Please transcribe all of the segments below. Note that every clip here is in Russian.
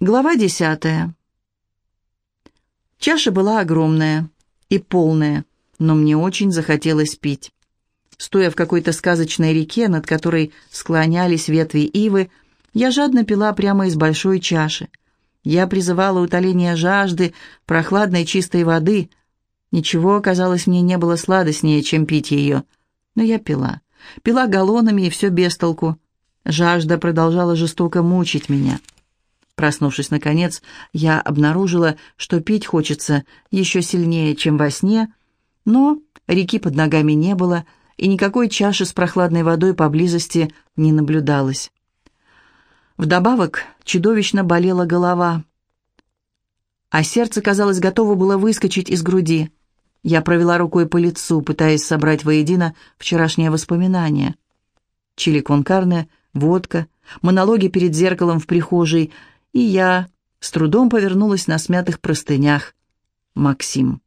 Глава десятая. Чаша была огромная и полная, но мне очень захотелось пить. Стоя в какой-то сказочной реке, над которой склонялись ветви ивы, я жадно пила прямо из большой чаши. Я призывала утоление жажды, прохладной чистой воды. Ничего, казалось, мне не было сладостнее, чем пить ее. Но я пила. Пила галлонами, и все без толку. Жажда продолжала жестоко мучить меня. Проснувшись, наконец, я обнаружила, что пить хочется еще сильнее, чем во сне, но реки под ногами не было, и никакой чаши с прохладной водой поблизости не наблюдалось. Вдобавок чудовищно болела голова, а сердце, казалось, готово было выскочить из груди. Я провела рукой по лицу, пытаясь собрать воедино вчерашние воспоминания. Чили кон водка, монологи перед зеркалом в прихожей — и я с трудом повернулась на смятых простынях. Максим.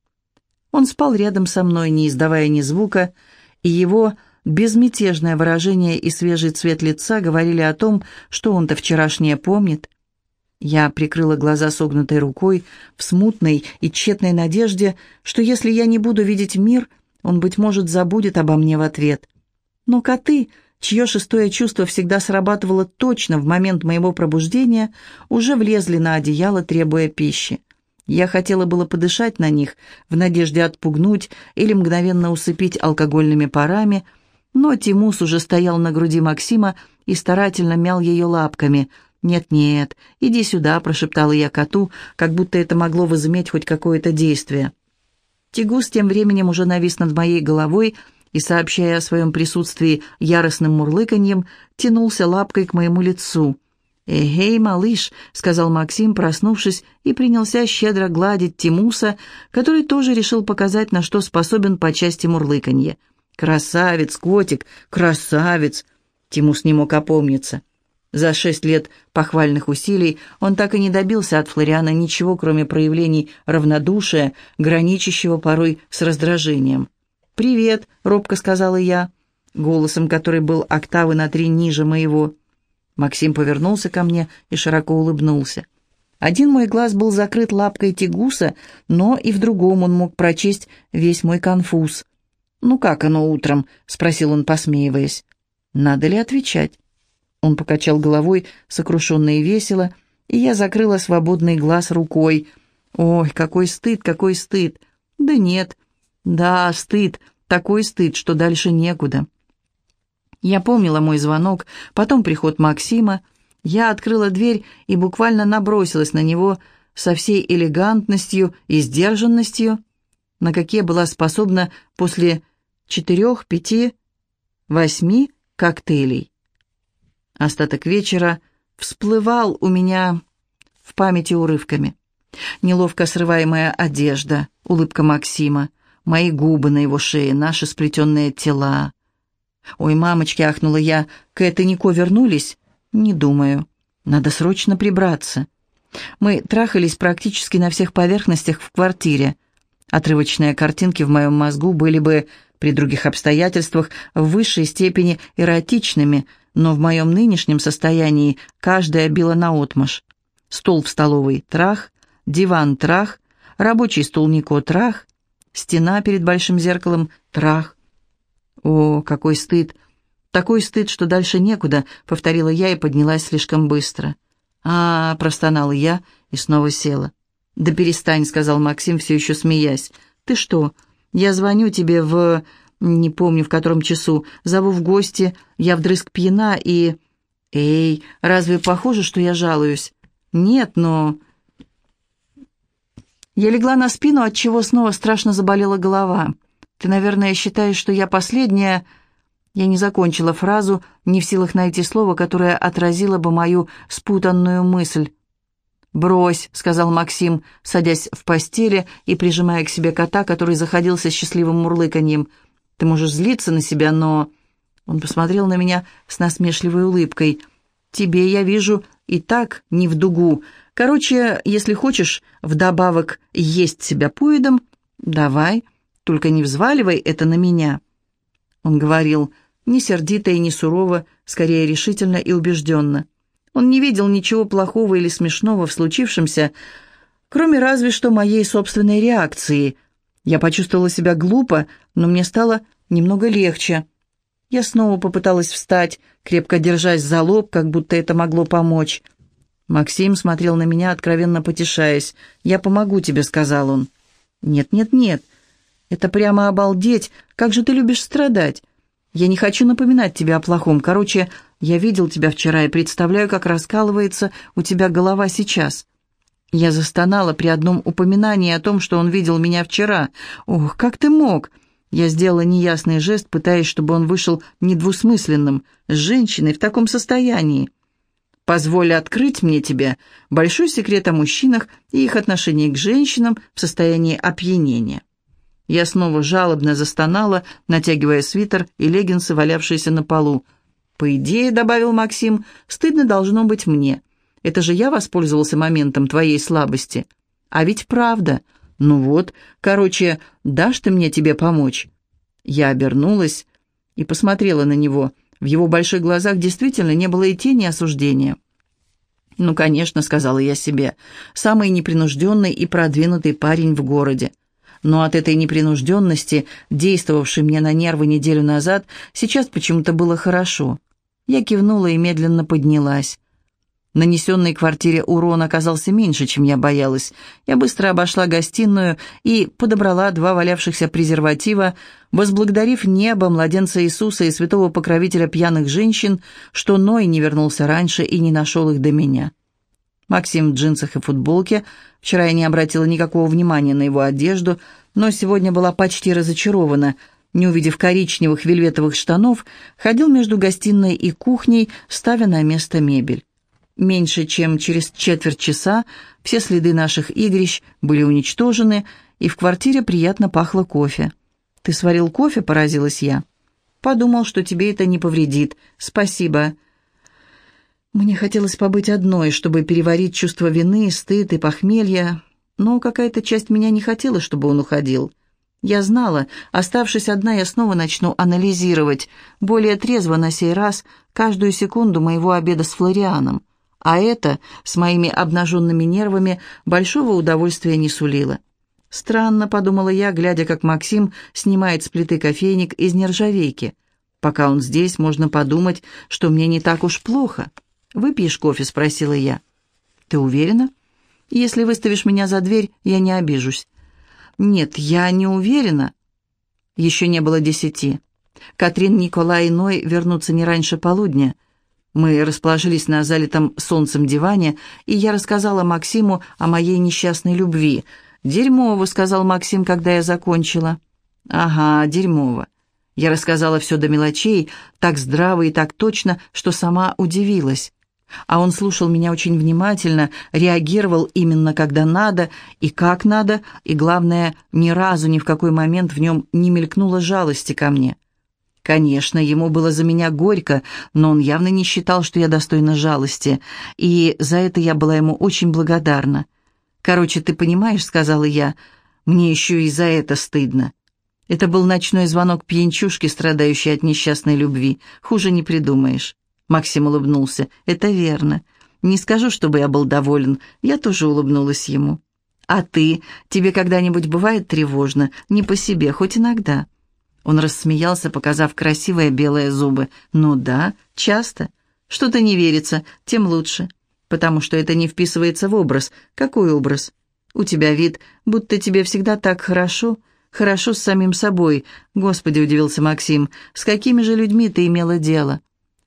Он спал рядом со мной, не издавая ни звука, и его безмятежное выражение и свежий цвет лица говорили о том, что он-то вчерашнее помнит. Я прикрыла глаза согнутой рукой в смутной и тщетной надежде, что если я не буду видеть мир, он, быть может, забудет обо мне в ответ. Но коты чье шестое чувство всегда срабатывало точно в момент моего пробуждения, уже влезли на одеяло, требуя пищи. Я хотела было подышать на них, в надежде отпугнуть или мгновенно усыпить алкогольными парами, но Тимус уже стоял на груди Максима и старательно мял ее лапками. «Нет-нет, иди сюда», — прошептала я коту, как будто это могло возыметь хоть какое-то действие. Тигус тем временем уже навис над моей головой, — и, сообщая о своем присутствии яростным мурлыканьем, тянулся лапкой к моему лицу. «Эгей, малыш», — сказал Максим, проснувшись, и принялся щедро гладить Тимуса, который тоже решил показать, на что способен по части мурлыканья. «Красавец, котик, красавец!» Тимус не мог опомниться. За шесть лет похвальных усилий он так и не добился от Флориана ничего, кроме проявлений равнодушия, граничащего порой с раздражением. «Привет», — робко сказала я, голосом, который был октавы на три ниже моего. Максим повернулся ко мне и широко улыбнулся. Один мой глаз был закрыт лапкой тигуса, но и в другом он мог прочесть весь мой конфуз. «Ну как оно утром?» — спросил он, посмеиваясь. «Надо ли отвечать?» Он покачал головой, сокрушенно и весело, и я закрыла свободный глаз рукой. «Ой, какой стыд, какой стыд!» «Да нет, да, стыд, такой стыд, что дальше некуда. Я помнила мой звонок, потом приход Максима. Я открыла дверь и буквально набросилась на него со всей элегантностью и сдержанностью, на какие была способна после четырех, пяти, восьми коктейлей. Остаток вечера всплывал у меня в памяти урывками. Неловко срываемая одежда, улыбка Максима, мои губы на его шее, наши сплетенные тела. «Ой, мамочки!» — ахнула я. «Кэт и Нико вернулись?» «Не думаю. Надо срочно прибраться». Мы трахались практически на всех поверхностях в квартире. Отрывочные картинки в моем мозгу были бы при других обстоятельствах в высшей степени эротичными, но в моем нынешнем состоянии каждая била наотмашь. Стол в столовой — трах, диван — трах, рабочий стол Нико — трах, Стена перед большим зеркалом, трах. О, какой стыд! Такой стыд, что дальше некуда, повторила я и поднялась слишком быстро. А, простонала я и снова села. Да перестань, сказал Максим, все еще смеясь. Ты что? Я звоню тебе в... Не помню, в котором часу. Зову в гости, я вдрызг пьяна и... Эй, разве похоже, что я жалуюсь? Нет, но... Я легла на спину, от чего снова страшно заболела голова. «Ты, наверное, считаешь, что я последняя...» Я не закончила фразу, не в силах найти слово, которое отразило бы мою спутанную мысль. «Брось», — сказал Максим, садясь в постели и прижимая к себе кота, который заходился счастливым мурлыканьем. «Ты можешь злиться на себя, но...» Он посмотрел на меня с насмешливой улыбкой. «Тебе, я вижу, и так не в дугу. Короче, если хочешь вдобавок есть себя поедом, давай, только не взваливай это на меня». Он говорил не сердито и не сурово, скорее решительно и убежденно. Он не видел ничего плохого или смешного в случившемся, кроме разве что моей собственной реакции. Я почувствовала себя глупо, но мне стало немного легче. Я снова попыталась встать, крепко держась за лоб, как будто это могло помочь. Максим смотрел на меня, откровенно потешаясь. «Я помогу тебе», — сказал он. «Нет, нет, нет. Это прямо обалдеть. Как же ты любишь страдать. Я не хочу напоминать тебе о плохом. Короче, я видел тебя вчера и представляю, как раскалывается у тебя голова сейчас. Я застонала при одном упоминании о том, что он видел меня вчера. Ох, как ты мог? Я сделала неясный жест, пытаясь, чтобы он вышел недвусмысленным. С женщиной в таком состоянии. Позволь открыть мне тебе большой секрет о мужчинах и их отношении к женщинам в состоянии опьянения. Я снова жалобно застонала, натягивая свитер и леггинсы, валявшиеся на полу. «По идее», — добавил Максим, — «стыдно должно быть мне. Это же я воспользовался моментом твоей слабости. А ведь правда. Ну вот, короче, дашь ты мне тебе помочь?» Я обернулась и посмотрела на него. В его больших глазах действительно не было и тени осуждения. «Ну, конечно», — сказала я себе, — «самый непринужденный и продвинутый парень в городе но от этой непринужденности, действовавшей мне на нервы неделю назад, сейчас почему-то было хорошо. Я кивнула и медленно поднялась. Нанесенный квартире урон оказался меньше, чем я боялась. Я быстро обошла гостиную и подобрала два валявшихся презерватива, возблагодарив небо, младенца Иисуса и святого покровителя пьяных женщин, что Ной не вернулся раньше и не нашел их до меня. Максим в джинсах и футболке. Вчера я не обратила никакого внимания на его одежду, но сегодня была почти разочарована. Не увидев коричневых вельветовых штанов, ходил между гостиной и кухней, ставя на место мебель. Меньше чем через четверть часа все следы наших игрищ были уничтожены, и в квартире приятно пахло кофе. «Ты сварил кофе?» – поразилась я. «Подумал, что тебе это не повредит. Спасибо». Мне хотелось побыть одной, чтобы переварить чувство вины, стыд и похмелья, но какая-то часть меня не хотела, чтобы он уходил. Я знала, оставшись одна, я снова начну анализировать, более трезво на сей раз, каждую секунду моего обеда с Флорианом, а это, с моими обнаженными нервами, большого удовольствия не сулило. Странно, подумала я, глядя, как Максим снимает с плиты кофейник из нержавейки. Пока он здесь, можно подумать, что мне не так уж плохо. «Выпьешь кофе?» — спросила я. «Ты уверена? Если выставишь меня за дверь, я не обижусь». «Нет, я не уверена». Еще не было десяти. Катрин, Николай и Ной вернутся не раньше полудня. Мы расположились на залитом солнцем диване, и я рассказала Максиму о моей несчастной любви. «Дерьмово», — сказал Максим, когда я закончила. «Ага, дерьмово». Я рассказала все до мелочей, так здраво и так точно, что сама удивилась. А он слушал меня очень внимательно, реагировал именно когда надо и как надо, и, главное, ни разу ни в какой момент в нем не мелькнуло жалости ко мне. Конечно, ему было за меня горько, но он явно не считал, что я достойна жалости, и за это я была ему очень благодарна. «Короче, ты понимаешь», — сказала я, — «мне еще и за это стыдно». Это был ночной звонок пьянчушки, страдающей от несчастной любви. Хуже не придумаешь. Максим улыбнулся. «Это верно. Не скажу, чтобы я был доволен. Я тоже улыбнулась ему». «А ты? Тебе когда-нибудь бывает тревожно? Не по себе, хоть иногда». Он рассмеялся, показав красивые белые зубы. «Ну да, часто. Что-то не верится, тем лучше. Потому что это не вписывается в образ. Какой образ? У тебя вид, будто тебе всегда так хорошо. Хорошо с самим собой. Господи, удивился Максим, с какими же людьми ты имела дело?»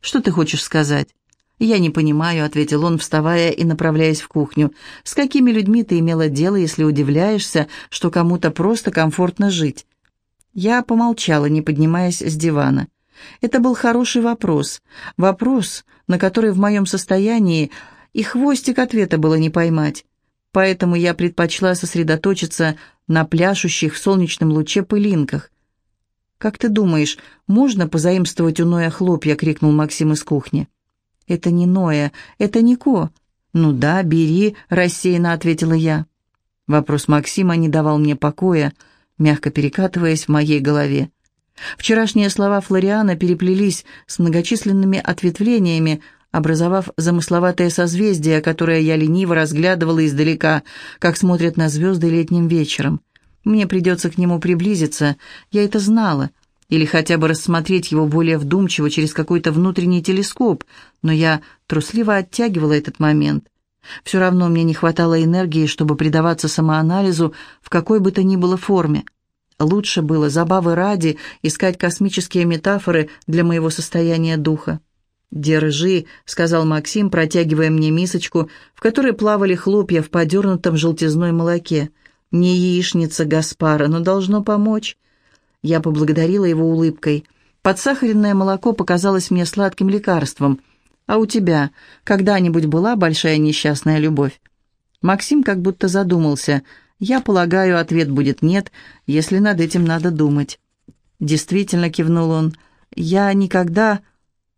Что ты хочешь сказать?» «Я не понимаю», — ответил он, вставая и направляясь в кухню. «С какими людьми ты имела дело, если удивляешься, что кому-то просто комфортно жить?» Я помолчала, не поднимаясь с дивана. Это был хороший вопрос. Вопрос, на который в моем состоянии и хвостик ответа было не поймать. Поэтому я предпочла сосредоточиться на пляшущих в солнечном луче пылинках. «Как ты думаешь, можно позаимствовать у Ноя хлопья?» — крикнул Максим из кухни. «Это не Ноя, это Нико». «Ну да, бери», — рассеянно ответила я. Вопрос Максима не давал мне покоя, мягко перекатываясь в моей голове. Вчерашние слова Флориана переплелись с многочисленными ответвлениями, образовав замысловатое созвездие, которое я лениво разглядывала издалека, как смотрят на звезды летним вечером. Мне придется к нему приблизиться, я это знала, или хотя бы рассмотреть его более вдумчиво через какой-то внутренний телескоп, но я трусливо оттягивала этот момент. Все равно мне не хватало энергии, чтобы предаваться самоанализу в какой бы то ни было форме. Лучше было, забавы ради, искать космические метафоры для моего состояния духа. «Держи», — сказал Максим, протягивая мне мисочку, в которой плавали хлопья в подернутом желтизной молоке. «Не яичница Гаспара, но должно помочь». Я поблагодарила его улыбкой. Подсахаренное молоко показалось мне сладким лекарством. «А у тебя когда-нибудь была большая несчастная любовь?» Максим как будто задумался — я полагаю, ответ будет «нет», если над этим надо думать. Действительно, кивнул он. Я никогда...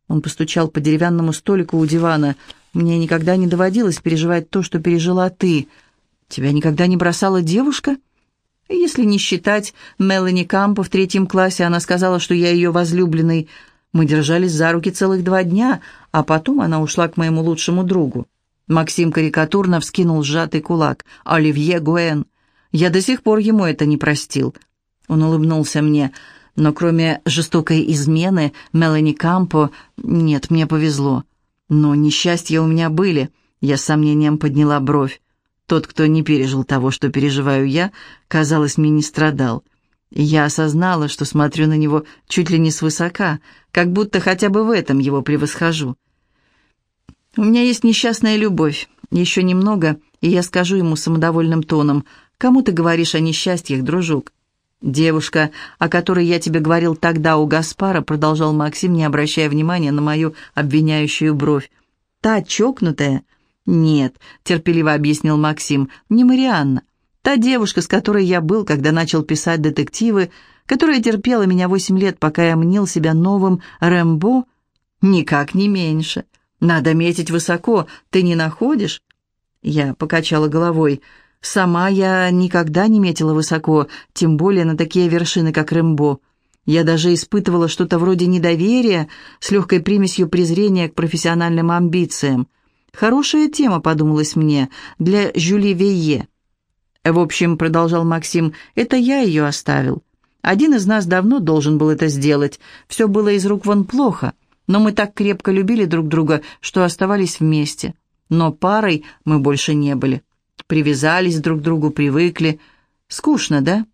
Он постучал по деревянному столику у дивана. Мне никогда не доводилось переживать то, что пережила ты. Тебя никогда не бросала девушка? Если не считать Мелани Кампа в третьем классе, она сказала, что я ее возлюбленный. Мы держались за руки целых два дня, а потом она ушла к моему лучшему другу. Максим карикатурно вскинул сжатый кулак. «Оливье Гуэн! Я до сих пор ему это не простил». Он улыбнулся мне. «Но кроме жестокой измены, Мелани Кампо, нет, мне повезло. Но несчастья у меня были». Я с сомнением подняла бровь. Тот, кто не пережил того, что переживаю я, казалось, мне не страдал. Я осознала, что смотрю на него чуть ли не свысока, как будто хотя бы в этом его превосхожу. У меня есть несчастная любовь. Еще немного, и я скажу ему самодовольным тоном, «Кому ты говоришь о несчастьях, дружок?» «Девушка, о которой я тебе говорил тогда у Гаспара», продолжал Максим, не обращая внимания на мою обвиняющую бровь. «Та чокнутая?» «Нет», — терпеливо объяснил Максим, — «не Марианна. Та девушка, с которой я был, когда начал писать детективы, которая терпела меня восемь лет, пока я мнил себя новым Рэмбо, никак не меньше. Надо метить высоко, ты не находишь?» Я покачала головой. «Сама я никогда не метила высоко, тем более на такие вершины, как Рэмбо. Я даже испытывала что-то вроде недоверия с легкой примесью презрения к профессиональным амбициям. Хорошая тема, подумалось мне, для Жюли Вейе. В общем, продолжал Максим, это я ее оставил. Один из нас давно должен был это сделать. Все было из рук вон плохо но мы так крепко любили друг друга, что оставались вместе. Но парой мы больше не были. Привязались друг к другу, привыкли. Скучно, да?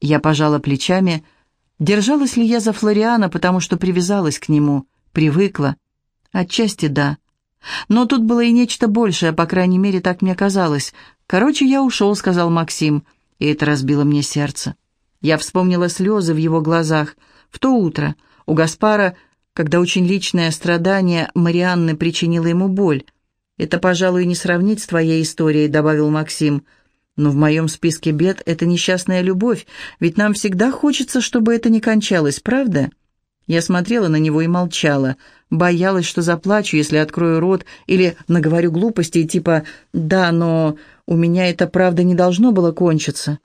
Я пожала плечами. Держалась ли я за Флориана, потому что привязалась к нему, привыкла? Отчасти да. Но тут было и нечто большее, по крайней мере, так мне казалось. «Короче, я ушел», — сказал Максим, и это разбило мне сердце. Я вспомнила слезы в его глазах. В то утро у Гаспара когда очень личное страдание Марианны причинило ему боль. «Это, пожалуй, не сравнить с твоей историей», — добавил Максим. «Но в моем списке бед это несчастная любовь, ведь нам всегда хочется, чтобы это не кончалось, правда?» Я смотрела на него и молчала, боялась, что заплачу, если открою рот или наговорю глупостей, типа «да, но у меня это правда не должно было кончиться».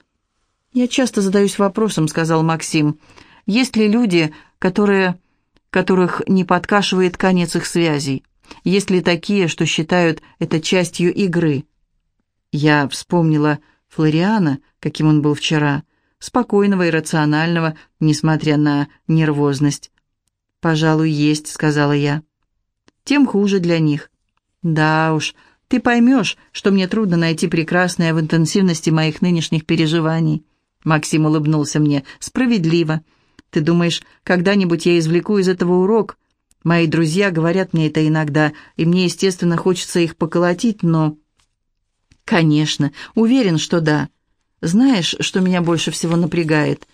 «Я часто задаюсь вопросом», — сказал Максим, — «есть ли люди, которые которых не подкашивает конец их связей? Есть ли такие, что считают это частью игры? Я вспомнила Флориана, каким он был вчера, спокойного и рационального, несмотря на нервозность. «Пожалуй, есть», — сказала я. «Тем хуже для них». «Да уж, ты поймешь, что мне трудно найти прекрасное в интенсивности моих нынешних переживаний». Максим улыбнулся мне. «Справедливо. Ты думаешь, когда-нибудь я извлеку из этого урок? Мои друзья говорят мне это иногда, и мне, естественно, хочется их поколотить, но... Конечно, уверен, что да. Знаешь, что меня больше всего напрягает?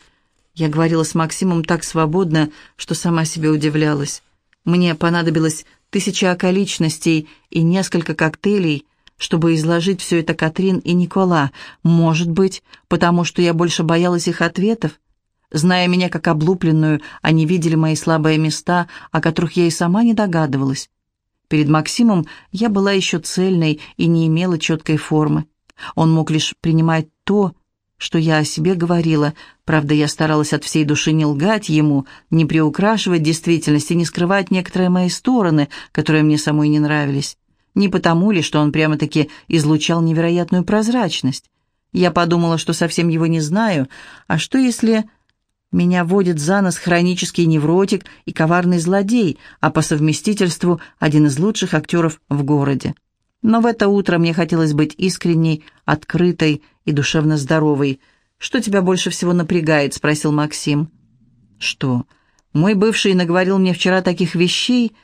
Я говорила с Максимом так свободно, что сама себе удивлялась. Мне понадобилось тысяча околичностей и несколько коктейлей, чтобы изложить все это Катрин и Никола. Может быть, потому что я больше боялась их ответов? Зная меня как облупленную, они видели мои слабые места, о которых я и сама не догадывалась. Перед Максимом я была еще цельной и не имела четкой формы. Он мог лишь принимать то, что я о себе говорила. Правда, я старалась от всей души не лгать ему, не приукрашивать действительность и не скрывать некоторые мои стороны, которые мне самой не нравились. Не потому ли, что он прямо-таки излучал невероятную прозрачность? Я подумала, что совсем его не знаю, а что если... Меня водит за нос хронический невротик и коварный злодей, а по совместительству один из лучших актеров в городе. Но в это утро мне хотелось быть искренней, открытой и душевно здоровой. «Что тебя больше всего напрягает?» — спросил Максим. «Что? Мой бывший наговорил мне вчера таких вещей.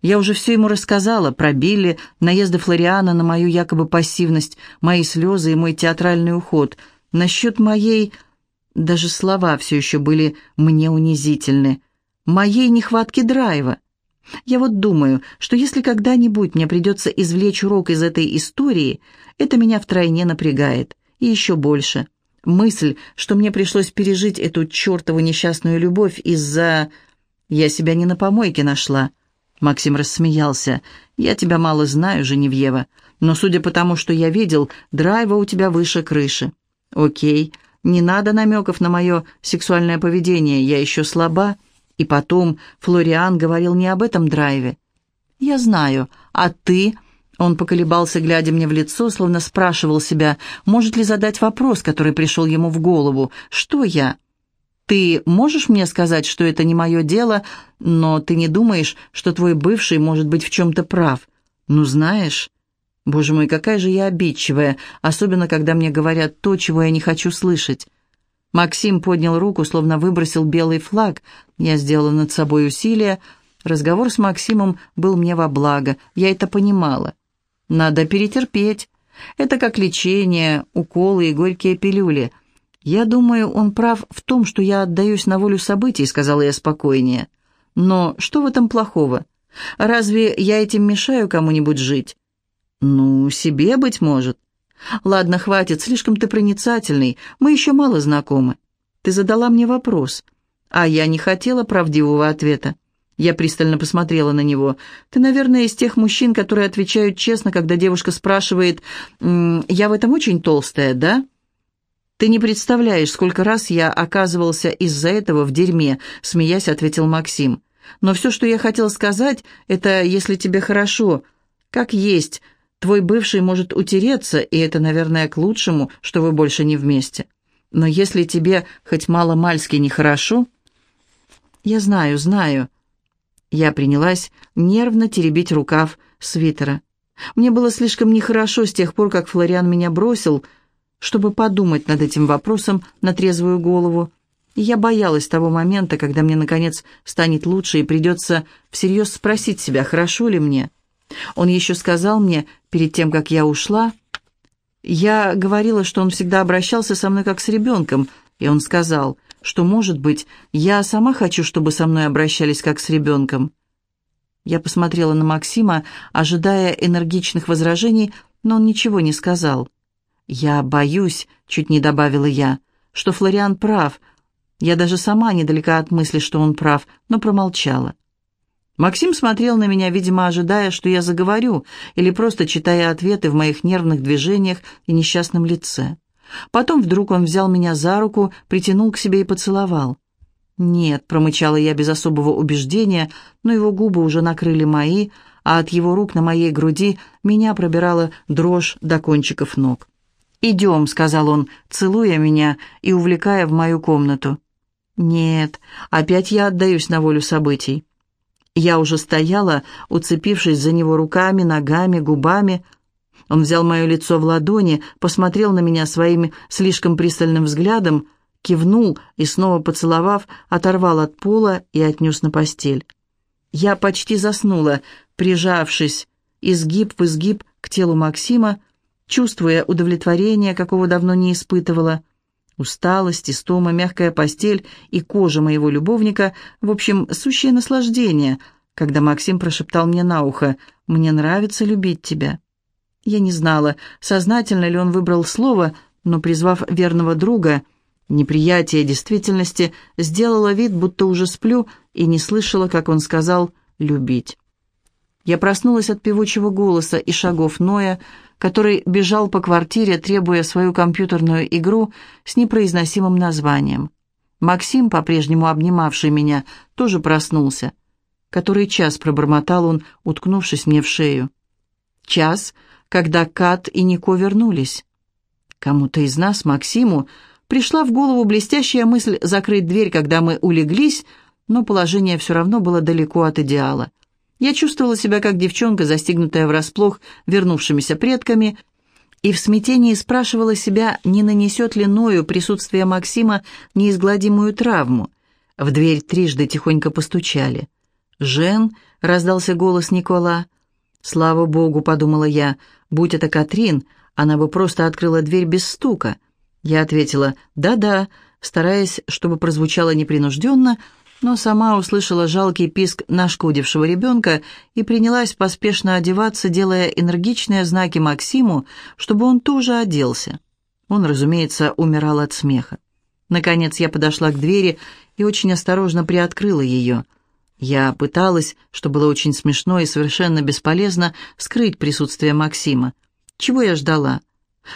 Я уже все ему рассказала про Билли, наезды Флориана на мою якобы пассивность, мои слезы и мой театральный уход. Насчет моей...» Даже слова все еще были мне унизительны. «Моей нехватки драйва». Я вот думаю, что если когда-нибудь мне придется извлечь урок из этой истории, это меня втройне напрягает. И еще больше. Мысль, что мне пришлось пережить эту чертову несчастную любовь из-за... Я себя не на помойке нашла. Максим рассмеялся. «Я тебя мало знаю, Женевьева, но судя по тому, что я видел, драйва у тебя выше крыши». «Окей, не надо намеков на мое сексуальное поведение, я еще слаба». И потом Флориан говорил не об этом драйве. «Я знаю. А ты?» Он поколебался, глядя мне в лицо, словно спрашивал себя, может ли задать вопрос, который пришел ему в голову. «Что я?» «Ты можешь мне сказать, что это не мое дело, но ты не думаешь, что твой бывший может быть в чем-то прав? Ну, знаешь...» «Боже мой, какая же я обидчивая, особенно когда мне говорят то, чего я не хочу слышать. Максим поднял руку, словно выбросил белый флаг. Я сделала над собой усилие. Разговор с Максимом был мне во благо. Я это понимала. Надо перетерпеть. Это как лечение, уколы и горькие пилюли. Я думаю, он прав в том, что я отдаюсь на волю событий, сказала я спокойнее. Но что в этом плохого? Разве я этим мешаю кому-нибудь жить? Ну, себе, быть может. «Ладно, хватит, слишком ты проницательный, мы еще мало знакомы. Ты задала мне вопрос, а я не хотела правдивого ответа. Я пристально посмотрела на него. «Ты, наверное, из тех мужчин, которые отвечают честно, когда девушка спрашивает, «Я в этом очень толстая, да?» «Ты не представляешь, сколько раз я оказывался из-за этого в дерьме», — смеясь ответил Максим. «Но все, что я хотел сказать, это если тебе хорошо, как есть, Твой бывший может утереться, и это, наверное, к лучшему, что вы больше не вместе. Но если тебе хоть мало-мальски нехорошо... Я знаю, знаю. Я принялась нервно теребить рукав свитера. Мне было слишком нехорошо с тех пор, как Флориан меня бросил, чтобы подумать над этим вопросом на трезвую голову. И я боялась того момента, когда мне, наконец, станет лучше и придется всерьез спросить себя, хорошо ли мне. Он еще сказал мне, перед тем, как я ушла, я говорила, что он всегда обращался со мной как с ребенком, и он сказал, что, может быть, я сама хочу, чтобы со мной обращались как с ребенком. Я посмотрела на Максима, ожидая энергичных возражений, но он ничего не сказал. «Я боюсь», — чуть не добавила я, — «что Флориан прав. Я даже сама недалека от мысли, что он прав, но промолчала». Максим смотрел на меня, видимо, ожидая, что я заговорю, или просто читая ответы в моих нервных движениях и несчастном лице. Потом вдруг он взял меня за руку, притянул к себе и поцеловал. «Нет», — промычала я без особого убеждения, но его губы уже накрыли мои, а от его рук на моей груди меня пробирала дрожь до кончиков ног. «Идем», — сказал он, целуя меня и увлекая в мою комнату. «Нет, опять я отдаюсь на волю событий». Я уже стояла, уцепившись за него руками, ногами, губами. Он взял мое лицо в ладони, посмотрел на меня своим слишком пристальным взглядом, кивнул и, снова поцеловав, оторвал от пола и отнес на постель. Я почти заснула, прижавшись изгиб в изгиб к телу Максима, чувствуя удовлетворение, какого давно не испытывала. Усталость, истома, мягкая постель и кожа моего любовника, в общем, сущее наслаждение, когда Максим прошептал мне на ухо «Мне нравится любить тебя». Я не знала, сознательно ли он выбрал слово, но, призвав верного друга, неприятие действительности, сделала вид, будто уже сплю, и не слышала, как он сказал «любить». Я проснулась от певучего голоса и шагов Ноя, который бежал по квартире, требуя свою компьютерную игру с непроизносимым названием. Максим, по-прежнему обнимавший меня, тоже проснулся. Который час пробормотал он, уткнувшись мне в шею. Час, когда Кат и Нико вернулись. Кому-то из нас, Максиму, пришла в голову блестящая мысль закрыть дверь, когда мы улеглись, но положение все равно было далеко от идеала. Я чувствовала себя как девчонка, застигнутая врасплох вернувшимися предками, и в смятении спрашивала себя, не нанесет ли Ною присутствие Максима неизгладимую травму. В дверь трижды тихонько постучали. «Жен», — раздался голос Никола. «Слава богу», — подумала я, — «будь это Катрин, она бы просто открыла дверь без стука». Я ответила «да-да», стараясь, чтобы прозвучало непринужденно, — но сама услышала жалкий писк нашкодившего ребенка и принялась поспешно одеваться, делая энергичные знаки Максиму, чтобы он тоже оделся. Он, разумеется, умирал от смеха. Наконец я подошла к двери и очень осторожно приоткрыла ее. Я пыталась, что было очень смешно и совершенно бесполезно, скрыть присутствие Максима. Чего я ждала?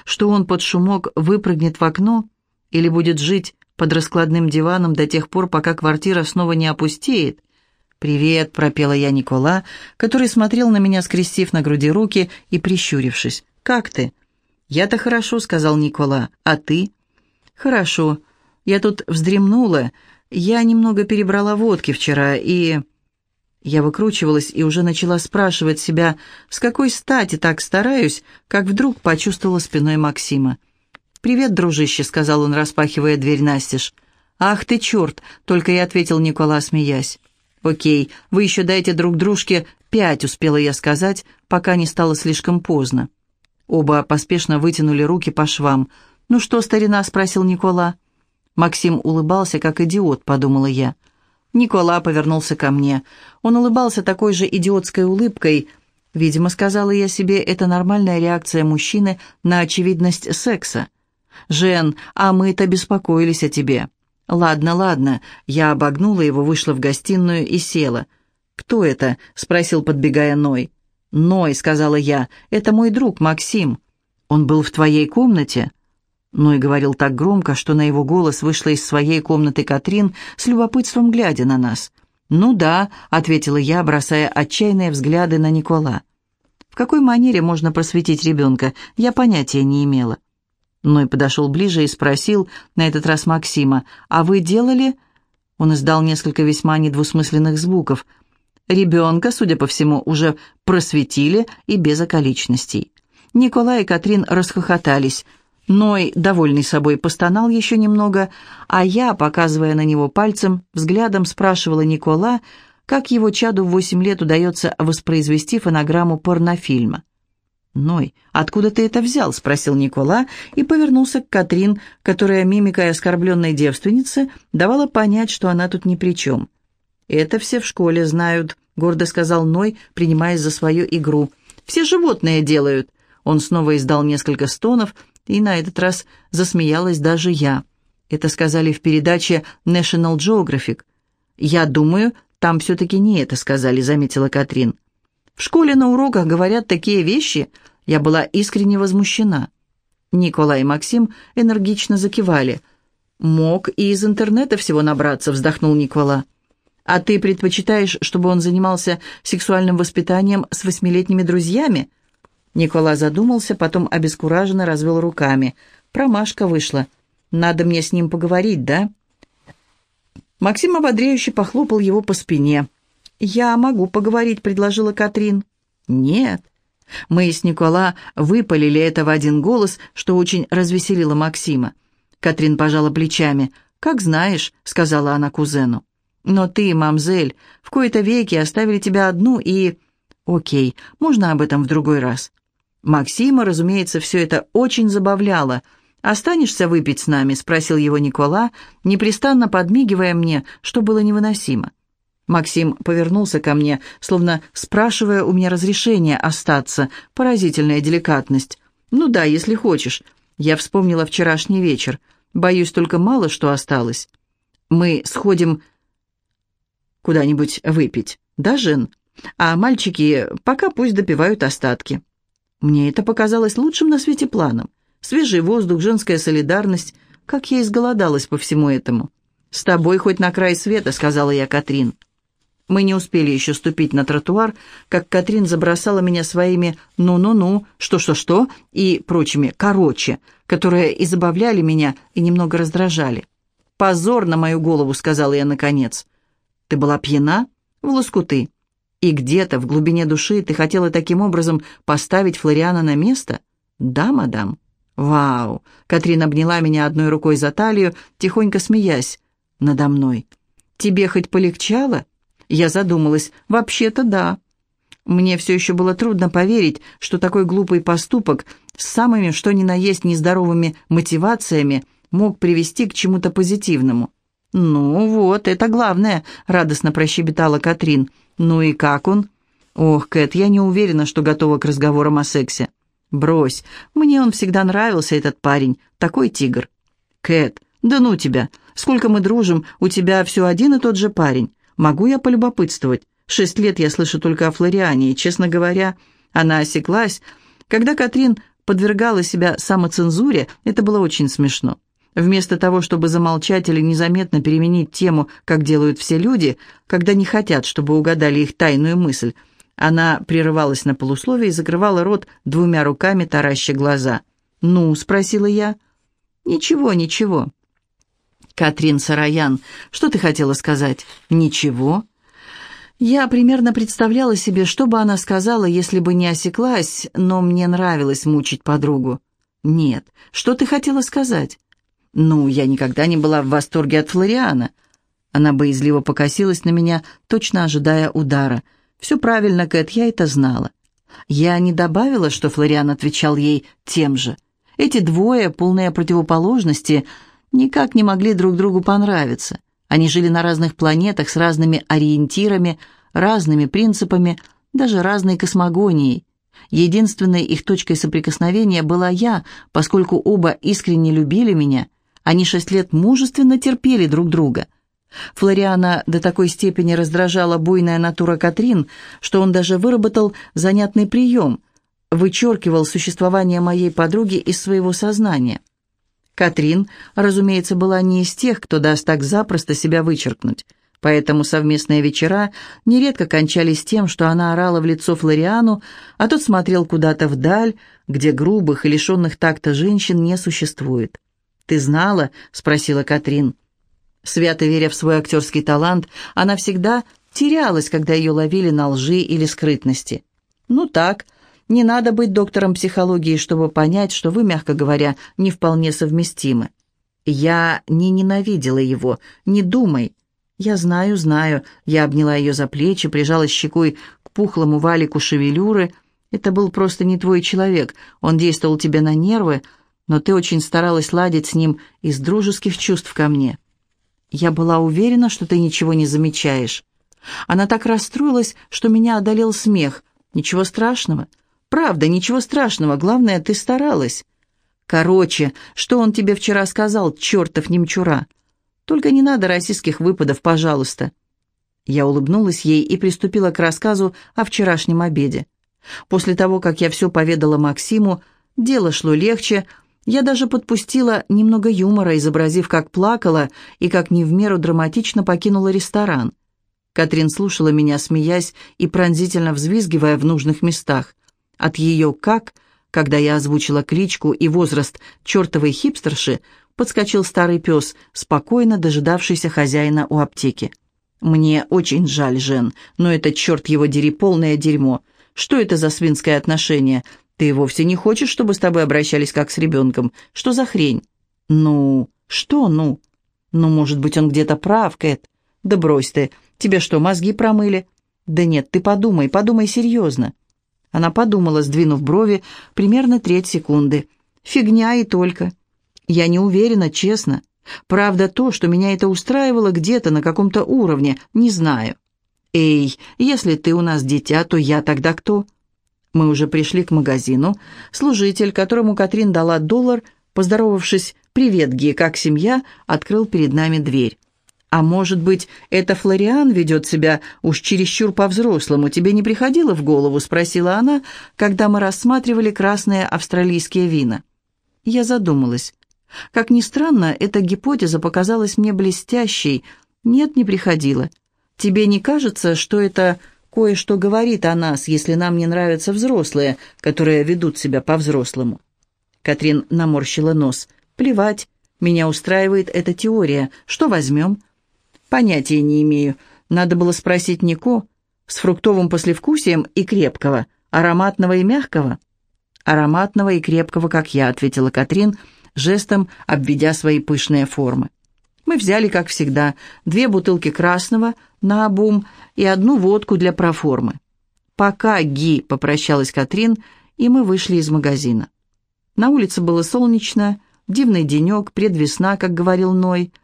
Что он под шумок выпрыгнет в окно или будет жить под раскладным диваном до тех пор, пока квартира снова не опустеет. «Привет», — пропела я Никола, который смотрел на меня, скрестив на груди руки и прищурившись. «Как ты?» «Я-то хорошо», — сказал Никола. «А ты?» «Хорошо. Я тут вздремнула. Я немного перебрала водки вчера и...» Я выкручивалась и уже начала спрашивать себя, с какой стати так стараюсь, как вдруг почувствовала спиной Максима. «Привет, дружище», — сказал он, распахивая дверь настежь. «Ах ты черт!» — только и ответил Никола, смеясь. «Окей, вы еще дайте друг дружке пять», — успела я сказать, пока не стало слишком поздно. Оба поспешно вытянули руки по швам. «Ну что, старина?» — спросил Никола. Максим улыбался, как идиот, подумала я. Никола повернулся ко мне. Он улыбался такой же идиотской улыбкой. Видимо, сказала я себе, это нормальная реакция мужчины на очевидность секса. «Жен, а мы-то беспокоились о тебе». «Ладно, ладно». Я обогнула его, вышла в гостиную и села. «Кто это?» — спросил, подбегая Ной. «Ной», — сказала я, — «это мой друг Максим. Он был в твоей комнате?» Ной говорил так громко, что на его голос вышла из своей комнаты Катрин с любопытством глядя на нас. «Ну да», — ответила я, бросая отчаянные взгляды на Никола. В какой манере можно просветить ребенка, я понятия не имела. Ной подошел ближе и спросил, на этот раз Максима, «А вы делали?» Он издал несколько весьма недвусмысленных звуков. Ребенка, судя по всему, уже просветили и без околичностей. Николай и Катрин расхохотались. Ной, довольный собой, постонал еще немного, а я, показывая на него пальцем, взглядом спрашивала Никола, как его чаду в восемь лет удается воспроизвести фонограмму порнофильма. «Ной, откуда ты это взял?» — спросил Никола и повернулся к Катрин, которая мимикой оскорбленной девственницы давала понять, что она тут ни при чем. «Это все в школе знают», — гордо сказал Ной, принимаясь за свою игру. «Все животные делают». Он снова издал несколько стонов, и на этот раз засмеялась даже я. Это сказали в передаче National Geographic. «Я думаю, там все-таки не это сказали», — заметила Катрин. В школе на уроках говорят такие вещи. Я была искренне возмущена. Николай и Максим энергично закивали. «Мог и из интернета всего набраться», — вздохнул Никола. «А ты предпочитаешь, чтобы он занимался сексуальным воспитанием с восьмилетними друзьями?» Никола задумался, потом обескураженно развел руками. «Промашка вышла. Надо мне с ним поговорить, да?» Максим ободряюще похлопал его по спине. «Я могу поговорить», — предложила Катрин. «Нет». Мы с Никола выпалили это в один голос, что очень развеселило Максима. Катрин пожала плечами. «Как знаешь», — сказала она кузену. «Но ты, мамзель, в кои-то веки оставили тебя одну и...» «Окей, можно об этом в другой раз». Максима, разумеется, все это очень забавляло. «Останешься выпить с нами?» — спросил его Никола, непрестанно подмигивая мне, что было невыносимо. Максим повернулся ко мне, словно спрашивая у меня разрешения остаться. Поразительная деликатность. «Ну да, если хочешь». Я вспомнила вчерашний вечер. Боюсь, только мало что осталось. Мы сходим куда-нибудь выпить, да, Жен? А мальчики пока пусть допивают остатки. Мне это показалось лучшим на свете планом. Свежий воздух, женская солидарность. Как я изголодалась по всему этому. «С тобой хоть на край света», — сказала я Катрин. Мы не успели еще ступить на тротуар, как Катрин забросала меня своими «ну-ну-ну», «что-что-что» и прочими «короче», которые и забавляли меня, и немного раздражали. «Позор на мою голову», — сказала я наконец. «Ты была пьяна? В лоскуты. И где-то в глубине души ты хотела таким образом поставить Флориана на место?» «Да, мадам». «Вау!» — Катрин обняла меня одной рукой за талию, тихонько смеясь надо мной. «Тебе хоть полегчало?» Я задумалась. «Вообще-то да». Мне все еще было трудно поверить, что такой глупый поступок с самыми что ни на есть нездоровыми мотивациями мог привести к чему-то позитивному. «Ну вот, это главное», — радостно прощебетала Катрин. «Ну и как он?» «Ох, Кэт, я не уверена, что готова к разговорам о сексе». «Брось, мне он всегда нравился, этот парень, такой тигр». «Кэт, да ну тебя, сколько мы дружим, у тебя все один и тот же парень. Могу я полюбопытствовать? Шесть лет я слышу только о Флориане, и, честно говоря, она осеклась. Когда Катрин подвергала себя самоцензуре, это было очень смешно. Вместо того, чтобы замолчать или незаметно переменить тему, как делают все люди, когда не хотят, чтобы угадали их тайную мысль, она прерывалась на полусловие и закрывала рот двумя руками, тараща глаза. «Ну?» — спросила я. «Ничего, ничего». «Катрин Сараян, что ты хотела сказать?» «Ничего». Я примерно представляла себе, что бы она сказала, если бы не осеклась, но мне нравилось мучить подругу. «Нет, что ты хотела сказать?» «Ну, я никогда не была в восторге от Флориана». Она боязливо покосилась на меня, точно ожидая удара. «Все правильно, Кэт, я это знала». Я не добавила, что Флориан отвечал ей тем же. Эти двое, полные противоположности, никак не могли друг другу понравиться. Они жили на разных планетах с разными ориентирами, разными принципами, даже разной космогонией. Единственной их точкой соприкосновения была я, поскольку оба искренне любили меня, они шесть лет мужественно терпели друг друга. Флориана до такой степени раздражала буйная натура Катрин, что он даже выработал занятный прием, вычеркивал существование моей подруги из своего сознания. Катрин, разумеется, была не из тех, кто даст так запросто себя вычеркнуть. Поэтому совместные вечера нередко кончались тем, что она орала в лицо Флориану, а тот смотрел куда-то вдаль, где грубых и лишенных такта женщин не существует. «Ты знала?» — спросила Катрин. Свято веря в свой актерский талант, она всегда терялась, когда ее ловили на лжи или скрытности. «Ну так», не надо быть доктором психологии, чтобы понять, что вы, мягко говоря, не вполне совместимы. Я не ненавидела его, не думай. Я знаю, знаю. Я обняла ее за плечи, прижалась щекой к пухлому валику шевелюры. Это был просто не твой человек. Он действовал тебе на нервы, но ты очень старалась ладить с ним из дружеских чувств ко мне. Я была уверена, что ты ничего не замечаешь. Она так расстроилась, что меня одолел смех. Ничего страшного. Правда, ничего страшного, главное, ты старалась. Короче, что он тебе вчера сказал, чертов немчура? Только не надо российских выпадов, пожалуйста». Я улыбнулась ей и приступила к рассказу о вчерашнем обеде. После того, как я все поведала Максиму, дело шло легче, я даже подпустила немного юмора, изобразив, как плакала и как не в меру драматично покинула ресторан. Катрин слушала меня, смеясь и пронзительно взвизгивая в нужных местах. От ее «как», когда я озвучила кличку и возраст чертовой хипстерши, подскочил старый пес, спокойно дожидавшийся хозяина у аптеки. «Мне очень жаль, Жен, но это, черт его дери, полное дерьмо. Что это за свинское отношение? Ты вовсе не хочешь, чтобы с тобой обращались как с ребенком? Что за хрень?» «Ну, что «ну»?» «Ну, может быть, он где-то прав, Кэт?» «Да брось ты, тебе что, мозги промыли?» «Да нет, ты подумай, подумай серьезно». Она подумала, сдвинув брови, примерно треть секунды. «Фигня и только». «Я не уверена, честно. Правда то, что меня это устраивало где-то на каком-то уровне, не знаю». «Эй, если ты у нас дитя, то я тогда кто?» Мы уже пришли к магазину. Служитель, которому Катрин дала доллар, поздоровавшись «Привет, Ги, как семья?», открыл перед нами дверь. «А может быть, это Флориан ведет себя уж чересчур по-взрослому? Тебе не приходило в голову?» — спросила она, когда мы рассматривали красные австралийские вина. Я задумалась. Как ни странно, эта гипотеза показалась мне блестящей. Нет, не приходило. Тебе не кажется, что это кое-что говорит о нас, если нам не нравятся взрослые, которые ведут себя по-взрослому?» Катрин наморщила нос. «Плевать. Меня устраивает эта теория. Что возьмем?» «Понятия не имею. Надо было спросить Нико. С фруктовым послевкусием и крепкого. Ароматного и мягкого?» «Ароматного и крепкого, как я», — ответила Катрин, жестом обведя свои пышные формы. Мы взяли, как всегда, две бутылки красного на обум и одну водку для проформы. «Пока, Ги», — попрощалась Катрин, и мы вышли из магазина. На улице было солнечно, дивный денек, предвесна, как говорил Ной —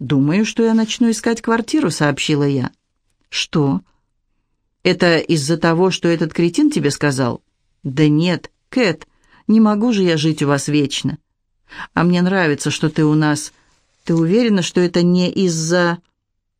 «Думаю, что я начну искать квартиру», — сообщила я. «Что?» «Это из-за того, что этот кретин тебе сказал?» «Да нет, Кэт, не могу же я жить у вас вечно. А мне нравится, что ты у нас. Ты уверена, что это не из-за...»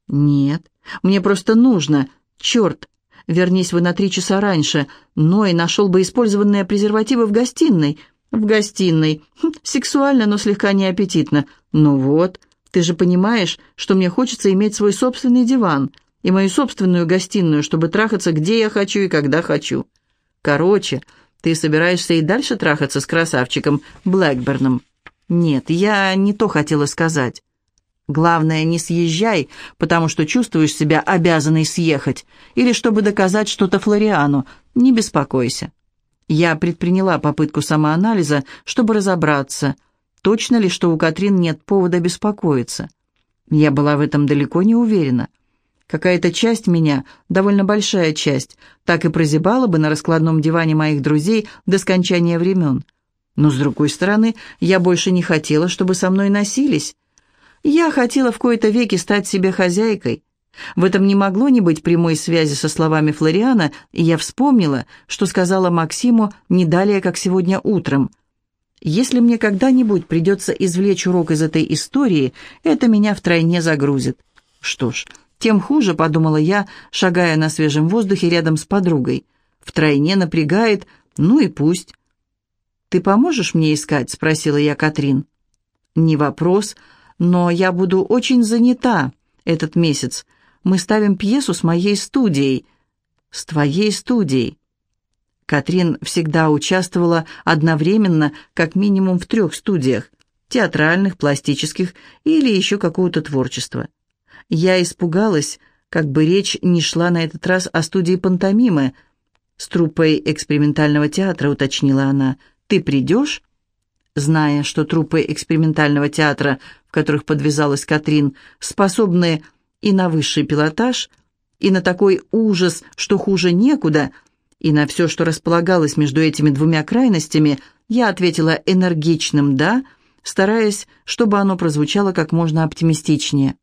«Нет, мне просто нужно. Черт, вернись вы на три часа раньше. Ной нашел бы использованные презервативы в гостиной». «В гостиной. Хм, сексуально, но слегка неаппетитно. Ну вот, ты же понимаешь, что мне хочется иметь свой собственный диван и мою собственную гостиную, чтобы трахаться где я хочу и когда хочу. Короче, ты собираешься и дальше трахаться с красавчиком Блэкберном? Нет, я не то хотела сказать. Главное, не съезжай, потому что чувствуешь себя обязанной съехать, или чтобы доказать что-то Флориану. Не беспокойся. Я предприняла попытку самоанализа, чтобы разобраться – Точно ли, что у Катрин нет повода беспокоиться? Я была в этом далеко не уверена. Какая-то часть меня, довольно большая часть, так и прозябала бы на раскладном диване моих друзей до скончания времен. Но, с другой стороны, я больше не хотела, чтобы со мной носились. Я хотела в кои-то веки стать себе хозяйкой. В этом не могло не быть прямой связи со словами Флориана, и я вспомнила, что сказала Максиму не далее, как сегодня утром. Если мне когда-нибудь придется извлечь урок из этой истории, это меня втройне загрузит. Что ж, тем хуже, подумала я, шагая на свежем воздухе рядом с подругой. Втройне напрягает, ну и пусть. «Ты поможешь мне искать?» — спросила я Катрин. «Не вопрос, но я буду очень занята этот месяц. Мы ставим пьесу с моей студией». «С твоей студией?» Катрин всегда участвовала одновременно как минимум в трех студиях – театральных, пластических или еще какого-то творчества. Я испугалась, как бы речь не шла на этот раз о студии пантомимы. С труппой экспериментального театра, уточнила она. «Ты придешь?» Зная, что труппы экспериментального театра, в которых подвязалась Катрин, способны и на высший пилотаж, и на такой ужас, что хуже некуда – и на все, что располагалось между этими двумя крайностями, я ответила энергичным «да», стараясь, чтобы оно прозвучало как можно оптимистичнее.